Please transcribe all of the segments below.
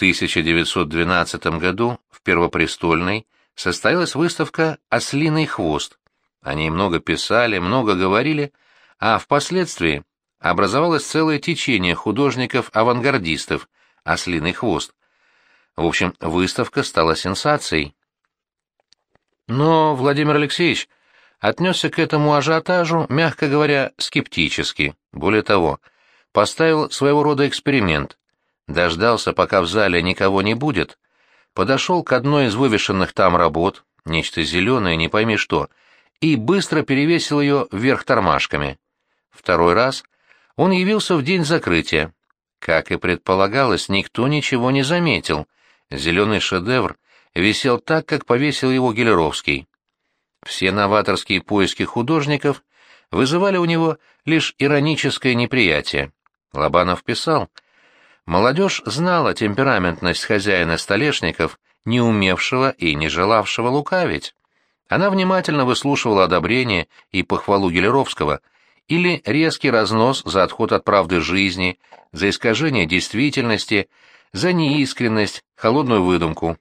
1912 году в Первопрестольной состоялась выставка «Ослиный хвост». О ней много писали, много говорили, а впоследствии образовалось целое течение художников-авангардистов «Ослиный хвост». В общем, выставка стала сенсацией. Но Владимир Алексеевич отнесся к этому ажиотажу, мягко говоря, скептически. Более того, поставил своего рода эксперимент. Дождался, пока в зале никого не будет, подошел к одной из вывешенных там работ, нечто зеленое, не пойми что, и быстро перевесил ее вверх тормашками. Второй раз он явился в день закрытия. Как и предполагалось, никто ничего не заметил. Зеленый шедевр висел так, как повесил его Гелеровский. Все новаторские поиски художников вызывали у него лишь ироническое неприятие. Лобанов писал, «Молодежь знала темпераментность хозяина столешников, не умевшего и не желавшего лукавить. Она внимательно выслушивала одобрение и похвалу Гелеровского или резкий разнос за отход от правды жизни, за искажение действительности, за неискренность, холодную выдумку.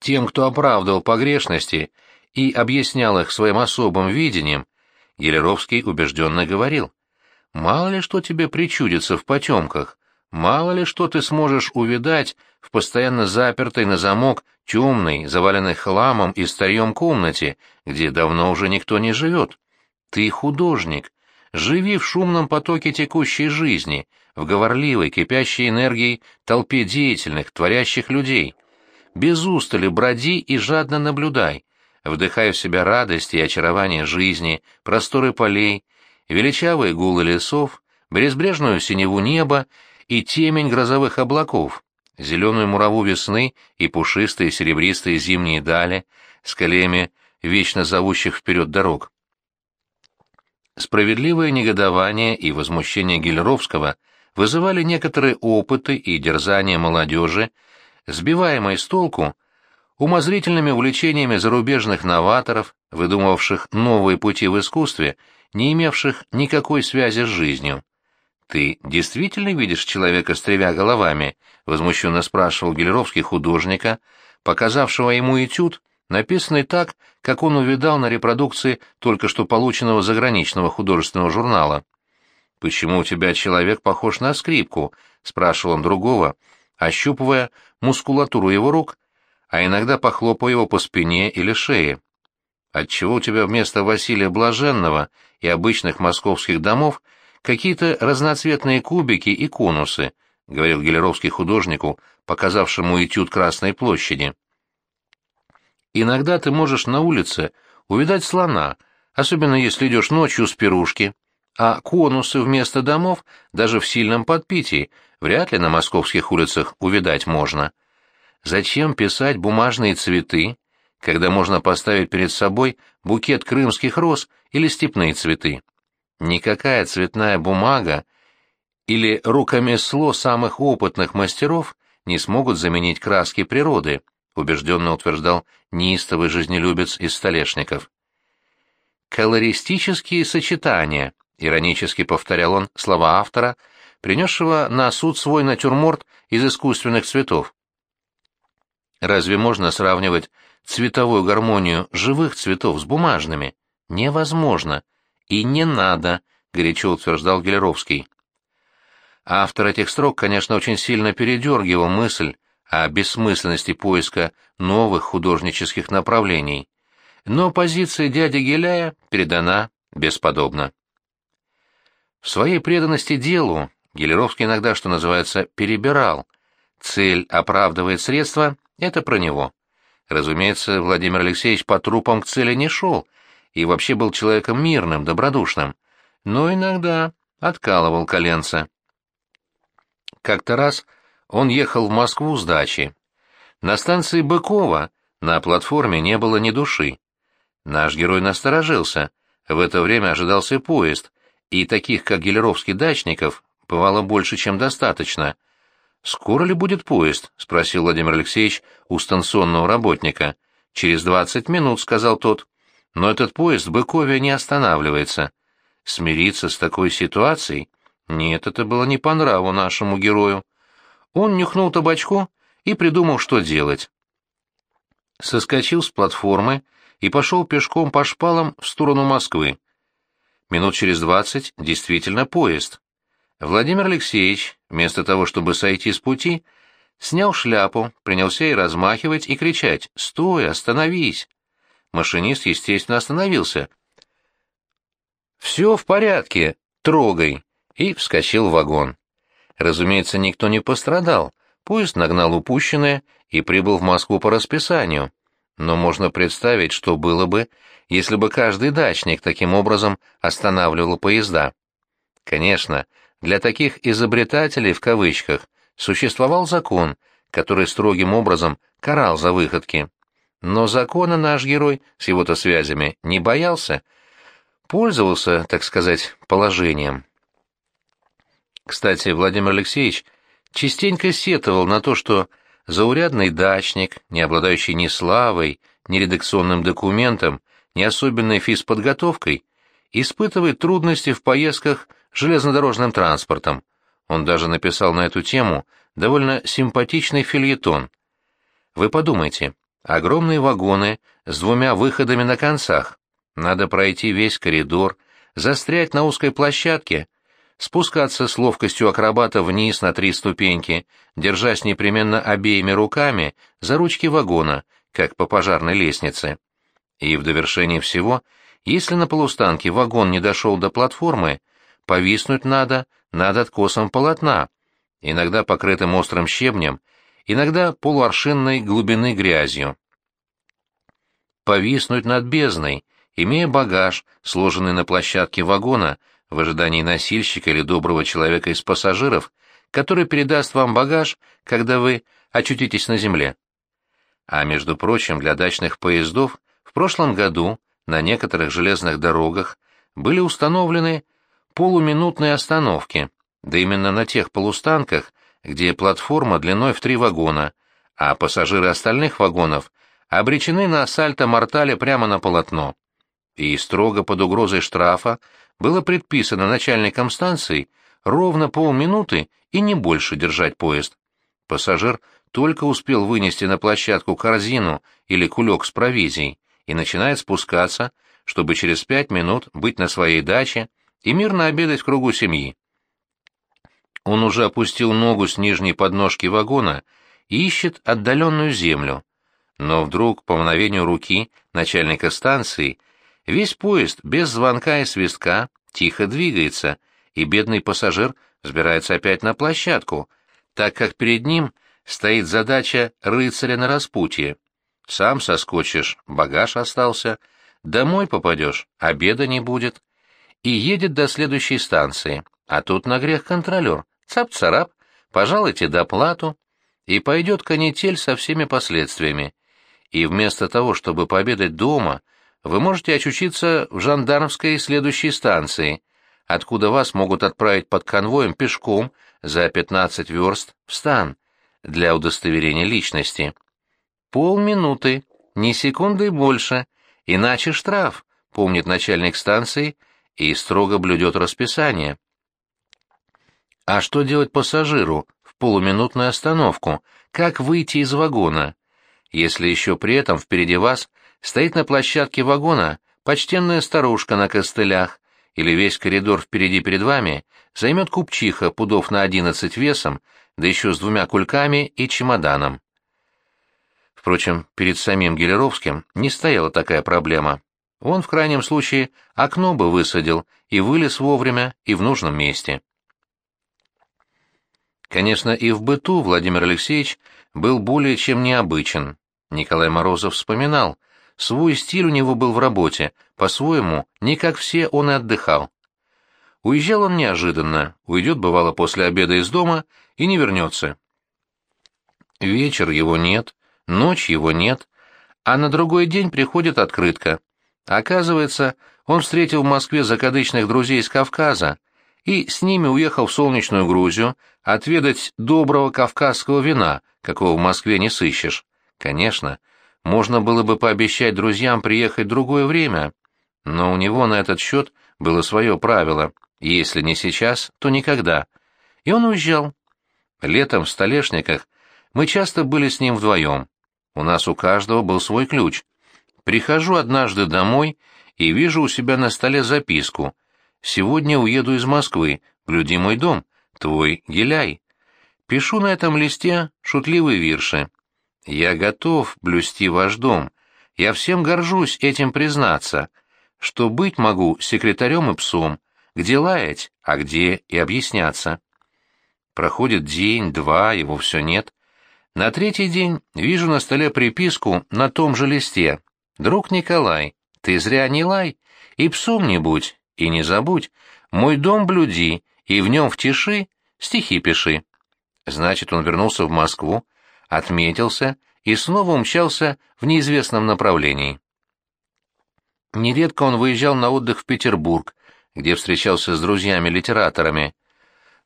Тем, кто оправдывал погрешности и объяснял их своим особым видением, Елеровский убежденно говорил, «Мало ли что тебе причудится в потемках, мало ли что ты сможешь увидать в постоянно запертой на замок темной, заваленной хламом и старьем комнате, где давно уже никто не живет. Ты художник, живи в шумном потоке текущей жизни, в говорливой, кипящей энергией толпе деятельных, творящих людей. Без устали броди и жадно наблюдай, вдыхая в себя радость и очарование жизни, просторы полей, величавые гулы лесов, безбрежную синеву неба и темень грозовых облаков, зеленую мураву весны и пушистые серебристые зимние дали с колеями вечно зовущих вперед дорог. Справедливое негодование и возмущение Гелеровского вызывали некоторые опыты и дерзания молодежи, сбиваемой с толку умозрительными увлечениями зарубежных новаторов, выдумывавших новые пути в искусстве, не имевших никакой связи с жизнью. «Ты действительно видишь человека с тремя головами?» — возмущенно спрашивал Гелеровский художника, показавшего ему этюд, написанный так, как он увидал на репродукции только что полученного заграничного художественного журнала. «Почему у тебя человек похож на скрипку?» — спрашивал он другого, ощупывая мускулатуру его рук, а иногда похлопая его по спине или шее. «Отчего у тебя вместо Василия Блаженного и обычных московских домов какие-то разноцветные кубики и конусы?» — говорил Гелеровский художнику, показавшему этюд Красной площади. «Иногда ты можешь на улице увидать слона, особенно если идешь ночью с пирушки, а конусы вместо домов даже в сильном подпитии вряд ли на московских улицах увидать можно. Зачем писать бумажные цветы, когда можно поставить перед собой букет крымских роз или степные цветы? Никакая цветная бумага или рукомесло самых опытных мастеров не смогут заменить краски природы, убежденно утверждал неистовый жизнелюбец из столешников. Колористические сочетания — Иронически повторял он слова автора, принесшего на суд свой натюрморт из искусственных цветов. Разве можно сравнивать цветовую гармонию живых цветов с бумажными? Невозможно. И не надо, горячо утверждал Гелеровский. Автор этих строк, конечно, очень сильно передергивал мысль о бессмысленности поиска новых художнических направлений, но позиция дяди Геляя передана бесподобно. В своей преданности делу Гелеровский иногда, что называется, перебирал. Цель оправдывает средства — это про него. Разумеется, Владимир Алексеевич по трупам к цели не шел и вообще был человеком мирным, добродушным, но иногда откалывал коленца. Как-то раз он ехал в Москву с дачи. На станции Быкова на платформе не было ни души. Наш герой насторожился. В это время ожидался поезд, и таких, как Гелеровский дачников, бывало больше, чем достаточно. «Скоро ли будет поезд?» — спросил Владимир Алексеевич у станционного работника. «Через двадцать минут», — сказал тот. «Но этот поезд в Быкове не останавливается. Смириться с такой ситуацией? Нет, это было не по нраву нашему герою. Он нюхнул табачку и придумал, что делать. Соскочил с платформы и пошел пешком по шпалам в сторону Москвы. Минут через двадцать действительно поезд. Владимир Алексеевич, вместо того, чтобы сойти с пути, снял шляпу, принялся и размахивать, и кричать «Стой, остановись!». Машинист, естественно, остановился. «Все в порядке, трогай!» и вскочил в вагон. Разумеется, никто не пострадал, поезд нагнал упущенное и прибыл в Москву по расписанию. Но можно представить, что было бы, если бы каждый дачник таким образом останавливал поезда. Конечно, для таких «изобретателей» в кавычках существовал закон, который строгим образом карал за выходки. Но закона наш герой с его-то связями не боялся, пользовался, так сказать, положением. Кстати, Владимир Алексеевич частенько сетовал на то, что заурядный дачник, не обладающий ни славой, ни редакционным документом, ни особенной физподготовкой, испытывает трудности в поездках железнодорожным транспортом. Он даже написал на эту тему довольно симпатичный фильетон. Вы подумайте, огромные вагоны с двумя выходами на концах. Надо пройти весь коридор, застрять на узкой площадке, спускаться с ловкостью акробата вниз на три ступеньки, держась непременно обеими руками за ручки вагона, как по пожарной лестнице. И в довершении всего, если на полустанке вагон не дошел до платформы, повиснуть надо над откосом полотна, иногда покрытым острым щебнем, иногда полуаршинной глубины грязью. Повиснуть над бездной, имея багаж, сложенный на площадке вагона, в ожидании носильщика или доброго человека из пассажиров, который передаст вам багаж, когда вы очутитесь на земле. А между прочим, для дачных поездов в прошлом году на некоторых железных дорогах были установлены полуминутные остановки, да именно на тех полустанках, где платформа длиной в три вагона, а пассажиры остальных вагонов обречены на сальто-мортале прямо на полотно. И строго под угрозой штрафа было предписано начальникам станции ровно полминуты и не больше держать поезд. Пассажир только успел вынести на площадку корзину или кулек с провизией и начинает спускаться, чтобы через пять минут быть на своей даче и мирно обедать в кругу семьи. Он уже опустил ногу с нижней подножки вагона и ищет отдаленную землю. Но вдруг, по мгновению руки начальника станции, Весь поезд без звонка и свистка тихо двигается, и бедный пассажир взбирается опять на площадку, так как перед ним стоит задача рыцаря на распутье. Сам соскочишь, багаж остался, домой попадешь, обеда не будет. И едет до следующей станции, а тут на грех контролер. Цап-царап, пожалуйте доплату. И пойдет канитель со всеми последствиями. И вместо того, чтобы пообедать дома, вы можете очутиться в жандармской следующей станции, откуда вас могут отправить под конвоем пешком за 15 верст в стан для удостоверения личности. Полминуты, ни секунды больше, иначе штраф, помнит начальник станции и строго блюдет расписание. А что делать пассажиру в полуминутную остановку? Как выйти из вагона? Если еще при этом впереди вас стоит на площадке вагона почтенная старушка на костылях, или весь коридор впереди перед вами займет купчиха пудов на одиннадцать весом, да еще с двумя кульками и чемоданом. Впрочем, перед самим Гелеровским не стояла такая проблема. Он, в крайнем случае, окно бы высадил и вылез вовремя и в нужном месте. Конечно, и в быту Владимир Алексеевич был более чем необычен. Николай Морозов вспоминал, Свой стиль у него был в работе, по-своему, не как все он и отдыхал. Уезжал он неожиданно, уйдет, бывало, после обеда из дома и не вернется. Вечер его нет, ночь его нет, а на другой день приходит открытка. Оказывается, он встретил в Москве закадычных друзей из Кавказа и с ними уехал в солнечную Грузию отведать доброго кавказского вина, какого в Москве не сыщешь. Конечно, можно было бы пообещать друзьям приехать другое время, но у него на этот счет было свое правило, если не сейчас, то никогда. И он уезжал. Летом в Столешниках мы часто были с ним вдвоем. У нас у каждого был свой ключ. Прихожу однажды домой и вижу у себя на столе записку. «Сегодня уеду из Москвы, в любимый дом, твой Геляй». Пишу на этом листе шутливые вирши. «Я готов блюсти ваш дом. Я всем горжусь этим признаться, что быть могу секретарем и псом, где лаять, а где и объясняться». Проходит день, два, его все нет. На третий день вижу на столе приписку на том же листе. «Друг Николай, ты зря не лай, и псом не будь, и не забудь, мой дом блюди, и в нем в тиши стихи пиши». Значит, он вернулся в Москву, отметился и снова умчался в неизвестном направлении. Нередко он выезжал на отдых в Петербург, где встречался с друзьями-литераторами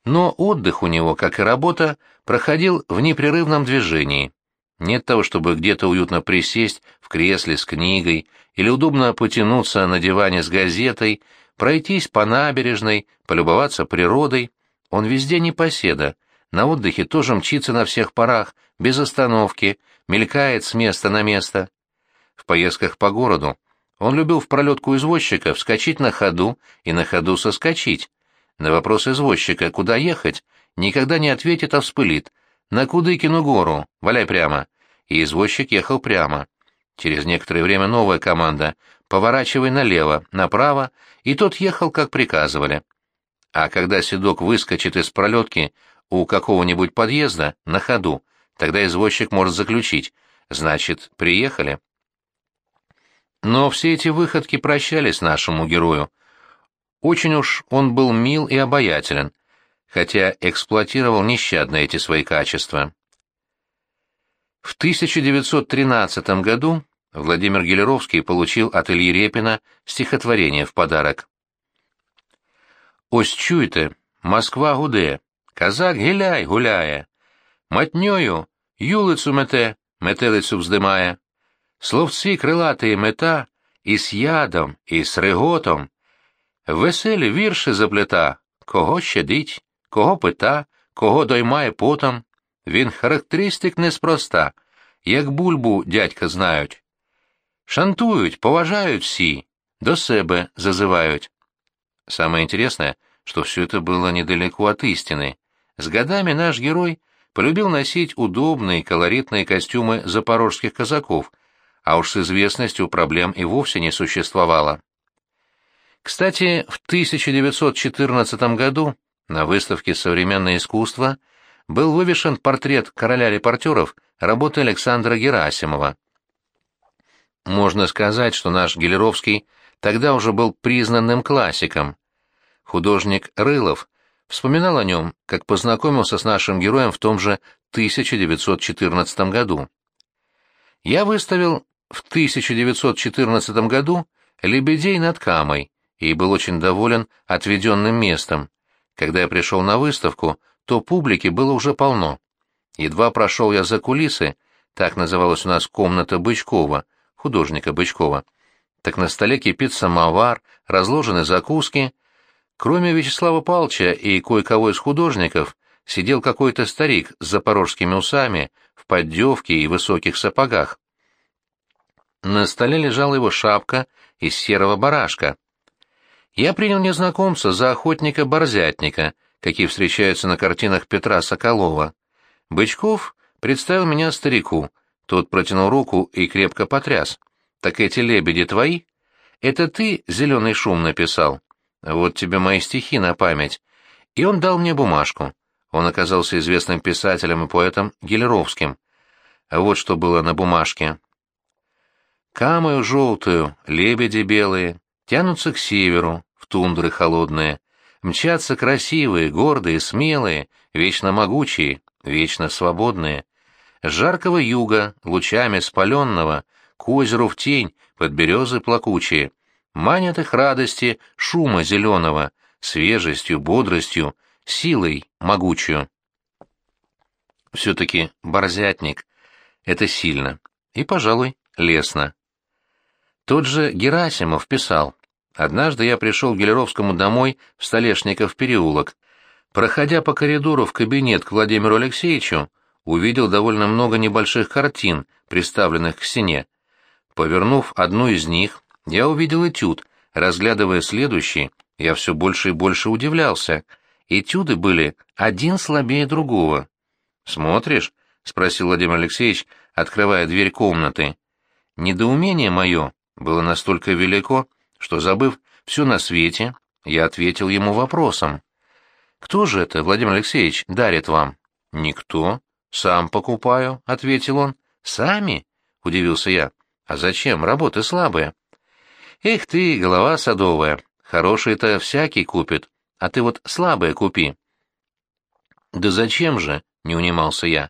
но отдых у него, как и работа, проходил в непрерывном движении. Нет того, чтобы где-то уютно присесть в кресле с книгой или удобно потянуться на диване с газетой, пройтись по набережной, полюбоваться природой. Он везде непоседа, на отдыхе тоже мчится на всех парах, без остановки, мелькает с места на место. В поездках по городу он любил в пролетку извозчика вскочить на ходу и на ходу соскочить, на вопрос извозчика, куда ехать, никогда не ответит, а вспылит. «На Кудыкину гору, валяй прямо». И извозчик ехал прямо. Через некоторое время новая команда «Поворачивай налево, направо», и тот ехал, как приказывали. А когда седок выскочит из пролетки у какого-нибудь подъезда на ходу, тогда извозчик может заключить, значит, приехали. Но все эти выходки прощались нашему герою. Очень уж он был мил и обаятелен, хотя эксплуатировал нещадно эти свои качества. В 1913 году Владимир Гелеровский получил от Ильи Репина стихотворение в подарок. «Ось чуйте, Москва гуде, казак геляй гуляє, матньою юлицю мете, метелицю вздимає, словці крилатої мета, і з ядом, і з реготом, Веселі вірші заплета, кого щадить, кого пита, кого доймає потом. Він характеристик неспроста, як бульбу дядька знають. Шантують, поважают всі, до себе зазывают. Самое интересное, что все это было недалеко от истины. С годами наш герой полюбил носить удобные колоритные костюмы запорожских казаков, а уж с известностью проблем и вовсе не существовало. Кстати, в 1914 году на выставке «Современное искусство» был вывешен портрет короля репортеров работы Александра Герасимова. Можно сказать, что наш Гелеровский тогда уже был признанным классиком. Художник Рылов вспоминал о нем, как познакомился с нашим героем в том же 1914 году. Я выставил в 1914 году «Лебедей над Камой», и был очень доволен отведенным местом. Когда я пришел на выставку, то публики было уже полно. Едва прошел я за кулисы, так называлась у нас комната Бычкова, художника Бычкова. Так на столе кипит самовар, разложены закуски. Кроме Вячеслава Палча и кое-кого из художников, сидел какой-то старик с запорожскими усами, в поддевке и высоких сапогах. На столе лежала его шапка из серого барашка я принял незнакомца за охотника-борзятника, какие встречаются на картинах Петра Соколова. Бычков представил меня старику, тот протянул руку и крепко потряс. «Так эти лебеди твои? Это ты зеленый шум написал? Вот тебе мои стихи на память». И он дал мне бумажку. Он оказался известным писателем и поэтом Гелеровским. Вот что было на бумажке. «Камою желтую, лебеди белые, тянутся к северу, в тундры холодные, мчатся красивые, гордые, смелые, вечно могучие, вечно свободные. Жаркого юга, лучами спаленного, к озеру в тень, под березы плакучие, манят их радости шума зеленого, свежестью, бодростью, силой могучую. Все-таки борзятник — это сильно и, пожалуй, лестно. Тот же Герасимов писал Однажды я пришел к Гелеровскому домой в Столешников переулок. Проходя по коридору в кабинет к Владимиру Алексеевичу, увидел довольно много небольших картин, приставленных к стене. Повернув одну из них, я увидел этюд. Разглядывая следующий, я все больше и больше удивлялся. Этюды были один слабее другого. «Смотришь?» — спросил Владимир Алексеевич, открывая дверь комнаты. Недоумение мое было настолько велико, что, забыв все на свете, я ответил ему вопросом. «Кто же это, Владимир Алексеевич, дарит вам?» «Никто. Сам покупаю», — ответил он. «Сами?» — удивился я. «А зачем? Работы слабые». «Эх ты, голова садовая, хорошие-то всякий купит, а ты вот слабые купи». «Да зачем же?» — не унимался я.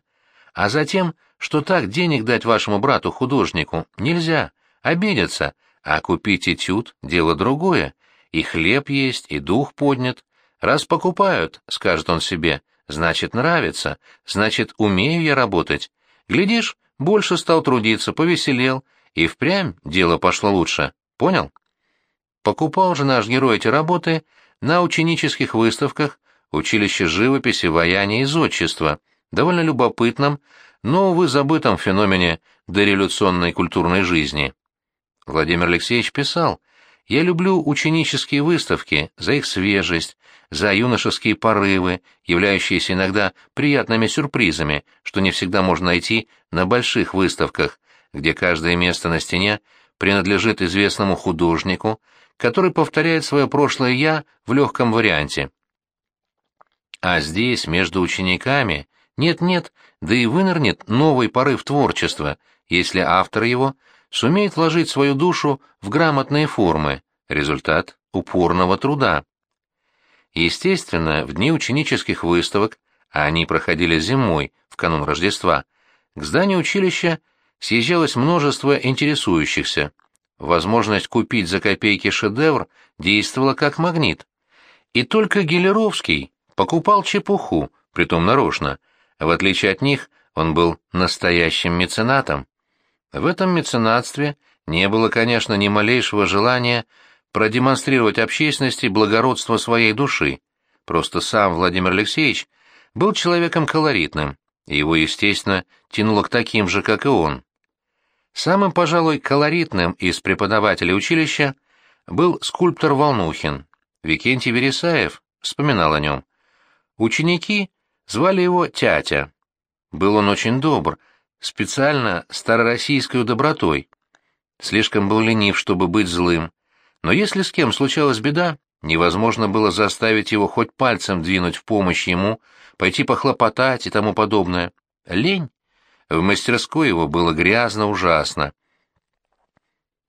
«А затем, что так денег дать вашему брату-художнику нельзя, обидятся, а купить этюд — дело другое, и хлеб есть, и дух поднят. Раз покупают, — скажет он себе, — значит, нравится, значит, умею я работать. Глядишь, больше стал трудиться, повеселел, и впрямь дело пошло лучше. Понял? Покупал же наш герой эти работы на ученических выставках училище живописи, ваяния и зодчества, довольно любопытном, но, увы, забытом феномене дореволюционной культурной жизни. Владимир Алексеевич писал, «Я люблю ученические выставки за их свежесть, за юношеские порывы, являющиеся иногда приятными сюрпризами, что не всегда можно найти на больших выставках, где каждое место на стене принадлежит известному художнику, который повторяет свое прошлое «я» в легком варианте. А здесь, между учениками, нет-нет, да и вынырнет новый порыв творчества, если автор его сумеет вложить свою душу в грамотные формы, результат упорного труда. Естественно, в дни ученических выставок, а они проходили зимой, в канун Рождества, к зданию училища съезжалось множество интересующихся. Возможность купить за копейки шедевр действовала как магнит. И только Гелеровский покупал чепуху, притом нарочно. В отличие от них, он был настоящим меценатом. В этом меценатстве не было, конечно, ни малейшего желания продемонстрировать общественности благородство своей души. Просто сам Владимир Алексеевич был человеком колоритным, и его, естественно, тянуло к таким же, как и он. Самым, пожалуй, колоритным из преподавателей училища был скульптор Волнухин. Викентий Вересаев вспоминал о нем. Ученики звали его Тятя. Был он очень добр, специально старороссийской добротой. Слишком был ленив, чтобы быть злым. Но если с кем случалась беда, невозможно было заставить его хоть пальцем двинуть в помощь ему, пойти похлопотать и тому подобное. Лень. В мастерской его было грязно ужасно.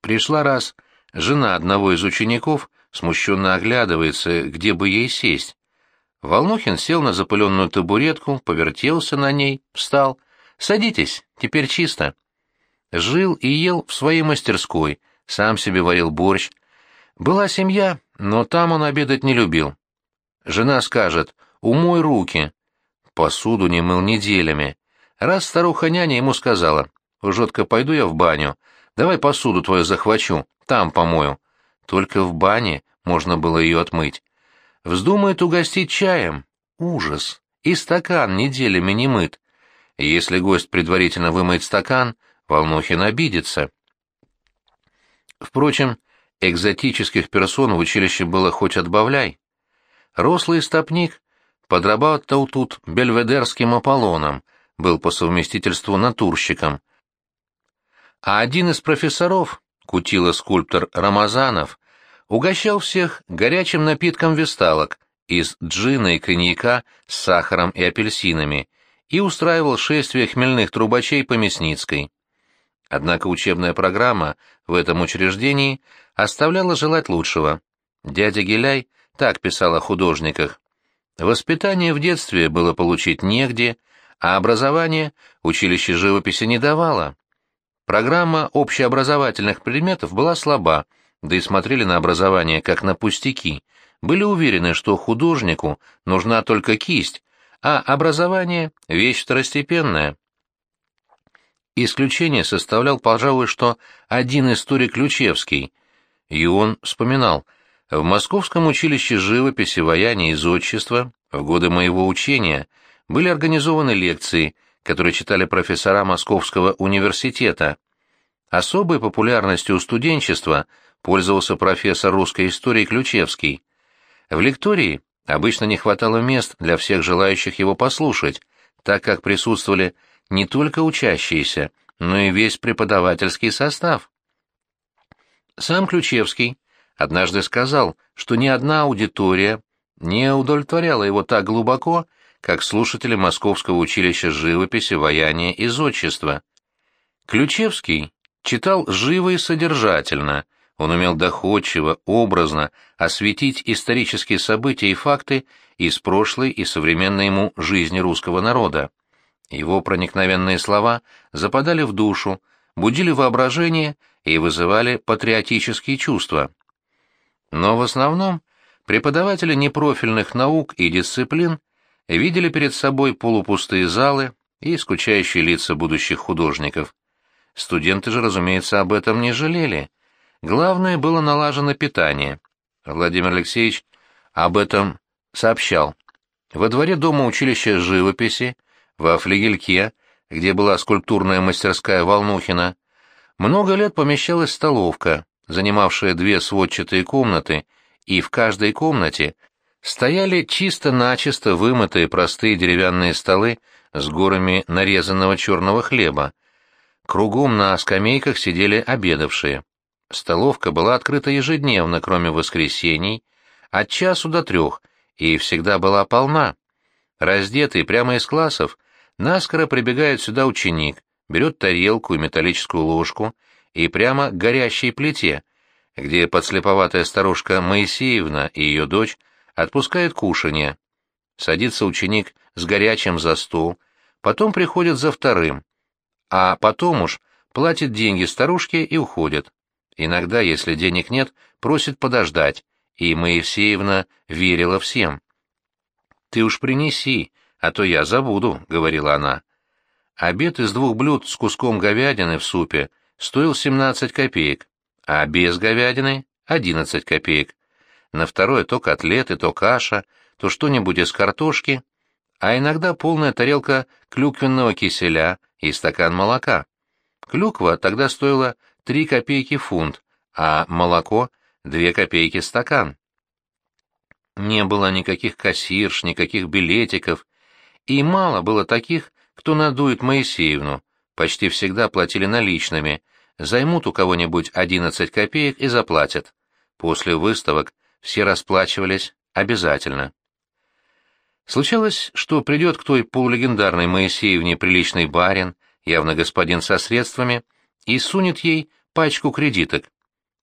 Пришла раз жена одного из учеников, смущенно оглядывается, где бы ей сесть. Волнухин сел на запыленную табуретку, повертелся на ней, встал. «Садитесь, теперь чисто». Жил и ел в своей мастерской, сам себе варил борщ. Была семья, но там он обедать не любил. Жена скажет «умой руки». Посуду не мыл неделями. Раз старуха-няня ему сказала, «Жотко, пойду я в баню, давай посуду твою захвачу, там помою». Только в бане можно было ее отмыть. Вздумает угостить чаем. Ужас. И стакан неделями не мыт. Если гость предварительно вымоет стакан, Волнухин обидится. Впрочем, экзотических персон в училище было хоть отбавляй. Рослый стопник подрабатывал тут бельведерским Аполлоном, был по совместительству натурщиком. А один из профессоров, кутила-скульптор Рамазанов, угощал всех горячим напитком весталок из джина и коньяка с сахаром и апельсинами и устраивал шествие хмельных трубачей по Мясницкой. Однако учебная программа в этом учреждении оставляла желать лучшего. Дядя Геляй так писал о художниках. Воспитание в детстве было получить негде, а образование училище живописи не давало. Программа общеобразовательных предметов была слаба, да и смотрели на образование как на пустяки, были уверены, что художнику нужна только кисть, а образование — вещь второстепенная. Исключение составлял, пожалуй, что один историк Ключевский, и он вспоминал, В Московском училище живописи, ваяния и зодчества в годы моего учения были организованы лекции, которые читали профессора Московского университета. Особой популярностью у студенчества пользовался профессор русской истории Ключевский. В лектории обычно не хватало мест для всех желающих его послушать, так как присутствовали не только учащиеся, но и весь преподавательский состав. Сам Ключевский однажды сказал, что ни одна аудитория не удовлетворяла его так глубоко, как слушатели Московского училища живописи, ваяния и зодчества. Ключевский читал живо и содержательно, он умел доходчиво, образно осветить исторические события и факты из прошлой и современной ему жизни русского народа. Его проникновенные слова западали в душу, будили воображение и вызывали патриотические чувства. Но в основном преподаватели непрофильных наук и дисциплин видели перед собой полупустые залы и скучающие лица будущих художников. Студенты же, разумеется, об этом не жалели. Главное было налажено питание. Владимир Алексеевич об этом сообщал. Во дворе дома училища живописи, во флигельке, где была скульптурная мастерская Волнухина, много лет помещалась столовка, занимавшая две сводчатые комнаты, и в каждой комнате стояли чисто-начисто вымытые простые деревянные столы с горами нарезанного черного хлеба. Кругом на скамейках сидели обедавшие. Столовка была открыта ежедневно, кроме воскресений, от часу до трех, и всегда была полна. Раздетый прямо из классов, наскоро прибегает сюда ученик, берет тарелку и металлическую ложку и прямо к горящей плите, где подслеповатая старушка Моисеевна и ее дочь отпускают кушанье. Садится ученик с горячим за стол, потом приходит за вторым, а потом уж платит деньги старушке и уходит. Иногда, если денег нет, просит подождать, и Моисеевна верила всем. «Ты уж принеси, а то я забуду», — говорила она. Обед из двух блюд с куском говядины в супе стоил 17 копеек, а без говядины — 11 копеек. На второе то котлеты, то каша, то что-нибудь из картошки, а иногда полная тарелка клюквенного киселя и стакан молока. Клюква тогда стоила 3 копейки фунт, а молоко — 2 копейки стакан. Не было никаких кассирш, никаких билетиков, и мало было таких, кто надует Моисеевну, почти всегда платили наличными, займут у кого-нибудь 11 копеек и заплатят. После выставок все расплачивались обязательно. Случалось, что придет к той полулегендарной Моисеевне приличный барин, явно господин со средствами, и сунет ей пачку кредиток.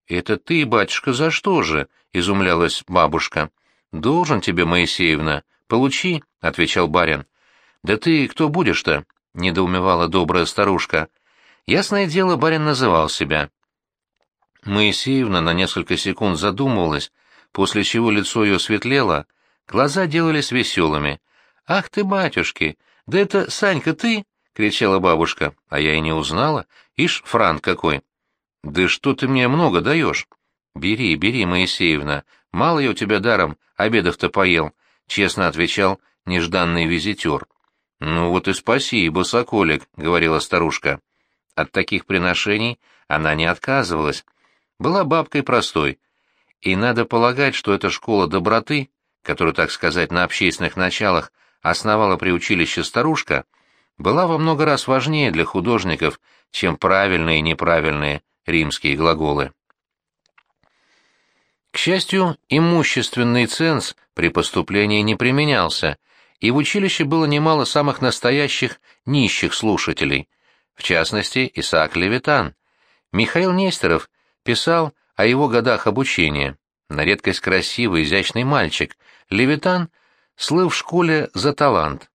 «Это ты, батюшка, за что же?» — изумлялась бабушка. «Должен тебе, Моисеевна. Получи», — отвечал барин. «Да ты кто будешь-то?» — недоумевала добрая старушка. Ясное дело, барин называл себя. Моисеевна на несколько секунд задумывалась, после чего лицо ее светлело, глаза делались веселыми. «Ах ты, батюшки! Да это, Санька, ты?» — кричала бабушка. А я и не узнала. Ишь, франт какой! «Да что ты мне много даешь?» «Бери, бери, Моисеевна. Мало я у тебя даром обедов-то поел», — честно отвечал нежданный визитер. «Ну вот и спасибо, соколик», — говорила старушка. От таких приношений она не отказывалась. Была бабкой простой. И надо полагать, что эта школа доброты, которую, так сказать, на общественных началах основала при училище старушка, была во много раз важнее для художников, чем правильные и неправильные римские глаголы. К счастью, имущественный ценз при поступлении не применялся, и в училище было немало самых настоящих нищих слушателей, в частности, Исаак Левитан. Михаил Нестеров писал о его годах обучения. На редкость красивый, изящный мальчик, Левитан слыл в школе за талант.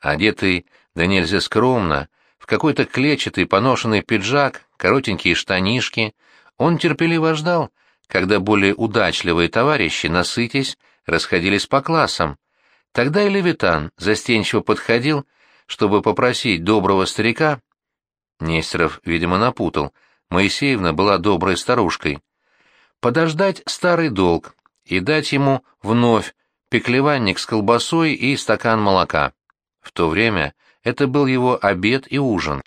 Одетый да нельзя скромно, в какой-то клетчатый поношенный пиджак, коротенькие штанишки, он терпеливо ждал, когда более удачливые товарищи, насытясь, расходились по классам, Тогда и Левитан застенчиво подходил, чтобы попросить доброго старика. Нестеров, видимо, напутал. Моисеевна была доброй старушкой. Подождать старый долг, и дать ему вновь пеклеванник с колбасой и стакан молока. В то время это был его обед и ужин.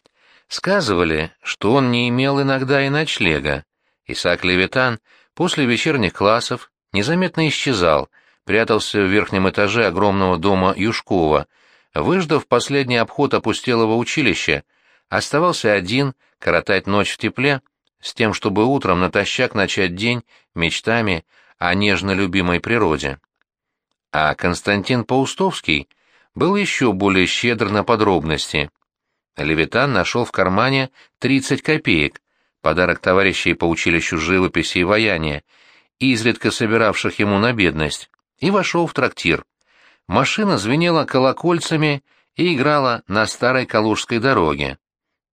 Сказывали, что он не имел иногда и ночлега. Исаак Левитан после вечерних классов незаметно исчезал, прятался в верхнем этаже огромного дома Юшкова, выждав последний обход опустелого училища, оставался один, коротать ночь в тепле, с тем, чтобы утром натощак начать день мечтами о нежно любимой природе. А Константин Паустовский был еще более щедр на подробности. Левитан нашел в кармане 30 копеек, подарок товарищей по училищу живописи и ваяния, изредка собиравших ему на бедность, и вошел в трактир. Машина звенела колокольцами и играла на старой калужской дороге.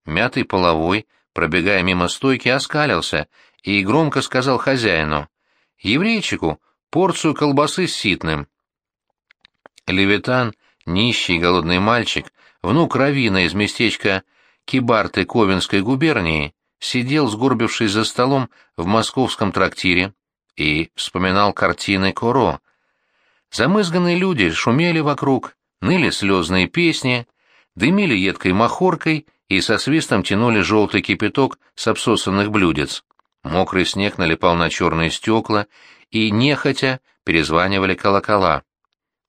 Мятый половой, пробегая мимо стойки, оскалился и громко сказал хозяину «Еврейчику порцию колбасы с ситным». Левитан, нищий голодный мальчик, внук Равина из местечка Кибарты Ковенской губернии, сидел, сгорбившись за столом в московском трактире, и вспоминал картины Коро. Замызганные люди шумели вокруг, ныли слезные песни, дымили едкой махоркой и со свистом тянули желтый кипяток с обсосанных блюдец. Мокрый снег налипал на черные стекла, и нехотя перезванивали колокола.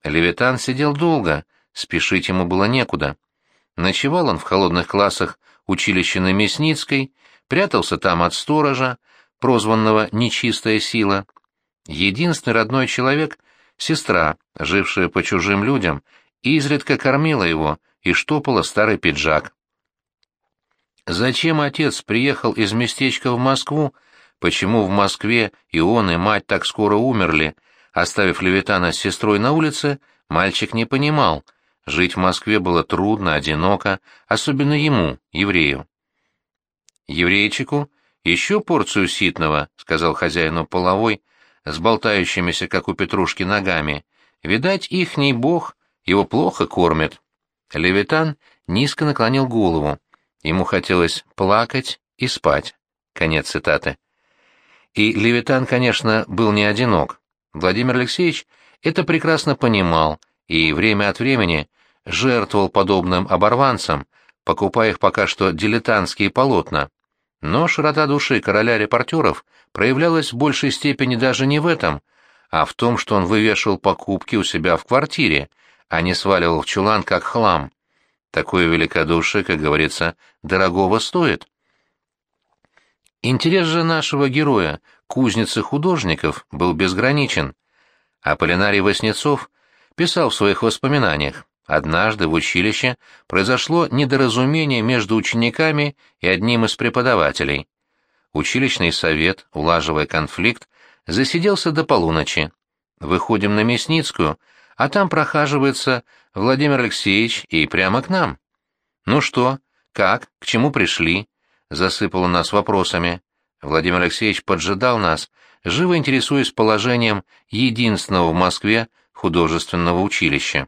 Левитан сидел долго, спешить ему было некуда. Ночевал он в холодных классах училища на Мясницкой, прятался там от сторожа, прозванного «нечистая сила». Единственный родной человек — сестра, жившая по чужим людям, изредка кормила его и штопала старый пиджак. Зачем отец приехал из местечка в Москву, почему в Москве и он, и мать так скоро умерли, оставив Левитана с сестрой на улице, мальчик не понимал. Жить в Москве было трудно, одиноко, особенно ему, еврею. Еврейчику еще порцию ситного, — сказал хозяину половой, с болтающимися, как у петрушки, ногами. Видать, ихний бог его плохо кормит. Левитан низко наклонил голову. Ему хотелось плакать и спать. Конец цитаты. И Левитан, конечно, был не одинок. Владимир Алексеевич это прекрасно понимал и время от времени жертвовал подобным оборванцам, покупая их пока что дилетантские полотна. Но широта души короля репортеров проявлялась в большей степени даже не в этом, а в том, что он вывешивал покупки у себя в квартире, а не сваливал в чулан как хлам. Такое великодушие, как говорится, дорогого стоит. Интерес же нашего героя, кузницы художников, был безграничен. Аполлинарий Васнецов писал в своих воспоминаниях, однажды в училище произошло недоразумение между учениками и одним из преподавателей. Училищный совет, улаживая конфликт, засиделся до полуночи. Выходим на Мясницкую, а там прохаживается Владимир Алексеевич и прямо к нам. «Ну что? Как? К чему пришли?» Засыпал нас вопросами. Владимир Алексеевич поджидал нас, живо интересуясь положением единственного в Москве художественного училища.